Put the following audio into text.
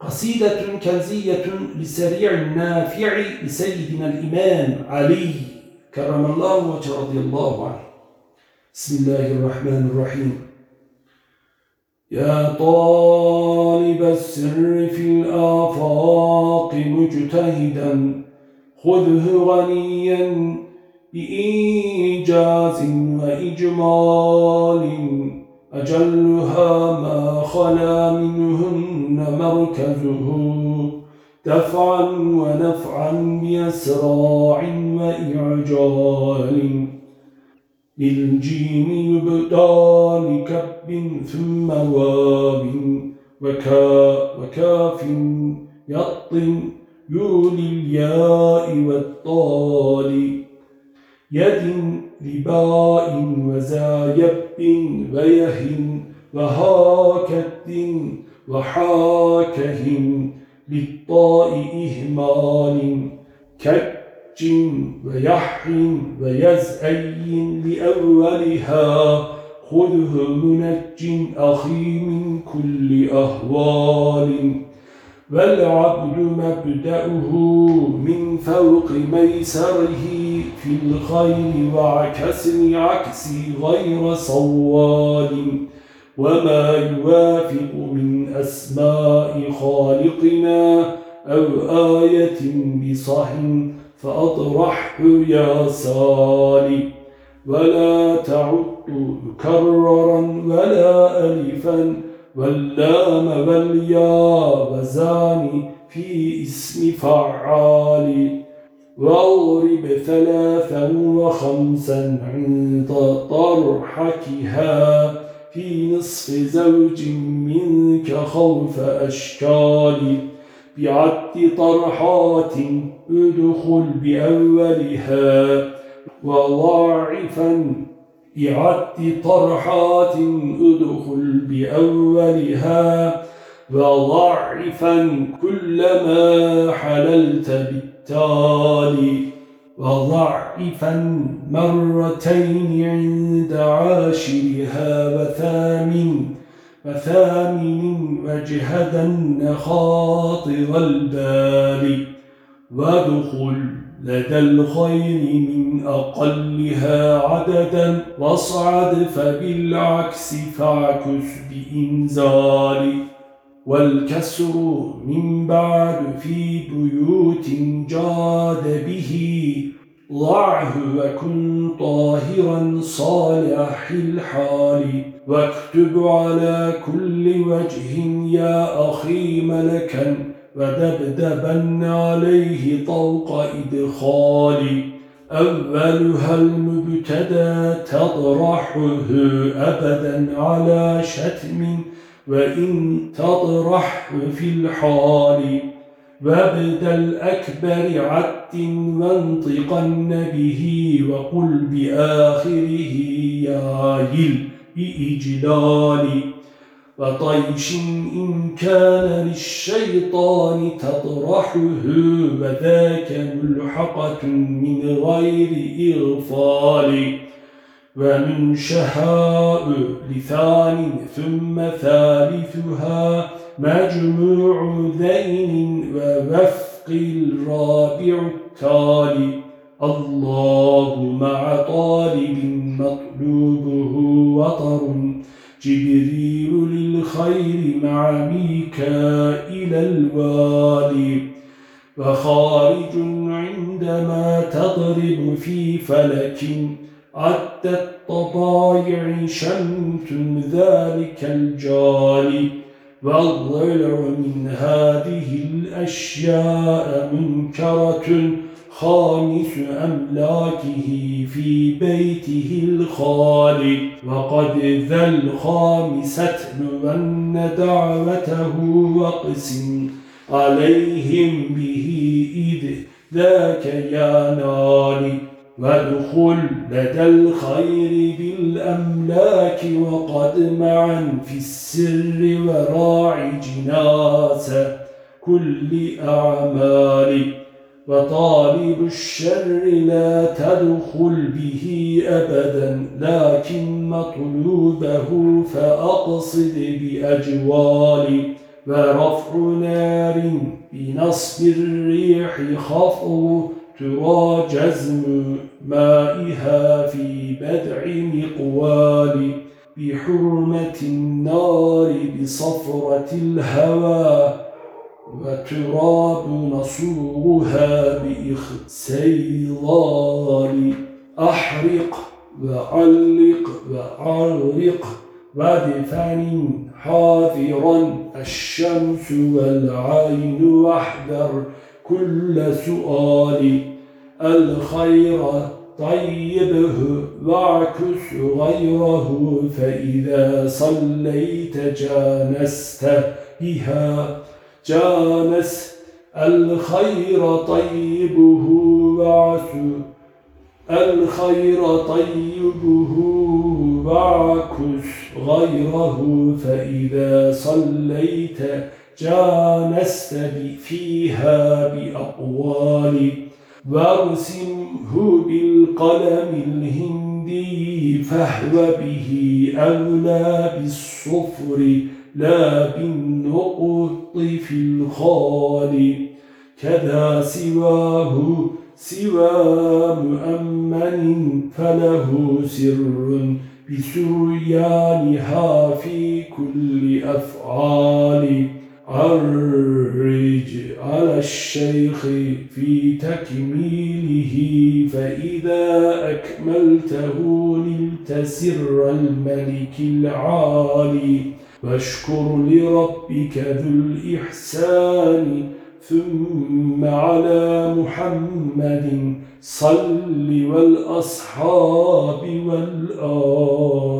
قصيدة كنزية لسريع النافع لسيدنا الإمام علي كرم الله وجه رضي الله عنه. بسم الله الرحمن الرحيم. يا طالب السر في الآفاق مجتهدا خذه غنيا بإيجاز وإجمال أجلها ما خلا منهن مركزه دفعا ونفعا بأسراع وإعجال. للجيم يبدى لكب ثم واب وكا وكاف يطن يولي الياء والطال. يد لباء وزايب ويه وهاكت وحاكهم للطاء إهمال كج ويح ويزأي لأولها خذه منج أخي من كل أهوال. والعبد مبدأه من فوق ميسره في الخير وعكسر عكس غير صوال. وما يوافق من أسماء خالقنا أو آية بصح فأطرحه يا سالي ولا تعد مكررا ولا ألفا واللام والياء وزاني في اسم فعال واضرب ثلاثا وخمسا عند طرحكها في نصف زوج منك خوف أشكال بعد طرحات ادخل بأولها وضاعفا بعد طرحات ادخل بأولها وضعفا كلما حللت بالتالي وضعفا مرتين عند عاشرها وثامن وثامن واجهدا خاطر البال وادخل لدى الخير من أقلها عددا. واصعد فبالعكس فاعكس بإنزال والكسر من بعد في بيوت جاد به. ضعه وكن طاهرا صالح الحال. واكتب على كل وجه يا أخي ملكا. ودبدبا عليه طوق إدخال. أولها المبتدى تطرحه أبدا على شتم. وإن تطرحه في الحال وابد الأكبر عد وانطقن به وقل بآخره يا يل بإجلال وطيش إن كان للشيطان تطرحه وذاك ملحقة من غير إغفال ومن شهاء لثان ثم ثالثها مجموع ذين ووفق الرابع التالي. الله مع طالب مطلوبه وطر. جبريل للخير مع ميكائيل الوالي. وخارج عندما تضرب في فلك عد الطبايع شمت ذلك الجالي والضلع من هذه الأشياء منكرة خامس أملاكه في بيته الخالي وقد ذا الخامسة نبن دعوته وقسم عليهم به إذ ذاك يا نالي وادخل لدى الخير بالأملاك وقد معا في السر وراعي جناس كل أعمال. وطالب الشر لا تدخل به أبدا لكن مطلوبه فأقصد بأجوال. ورفع نار بنصب الريح خفض ترى جزم مائها في بدع مقوال بحرمة النار بصفرة الهوى وتراب نصورها بإخسيضال أحرق وعلق وعرق ودفن حاذرا الشمس والعين واحذر كل سؤال الخير طيبه واعكس غيره فإذا صليت جانست بها. جانس الخير طيبه واعكس الخير طيبه واعكس غيره فإذا صليت جانست فيها بأقوال وارسمه بالقلم الهندي فهو به أولى بالصفر لا بالنقط في الخال. كذا سواه سوى مؤمن فله سر بسريانها في كل أفعال. عرج على الشيخ في تكميله فإذا أكملته نلت سر الملك العالي. واشكر لربك ذو الإحسان ثم على محمد صل والأصحاب والآل.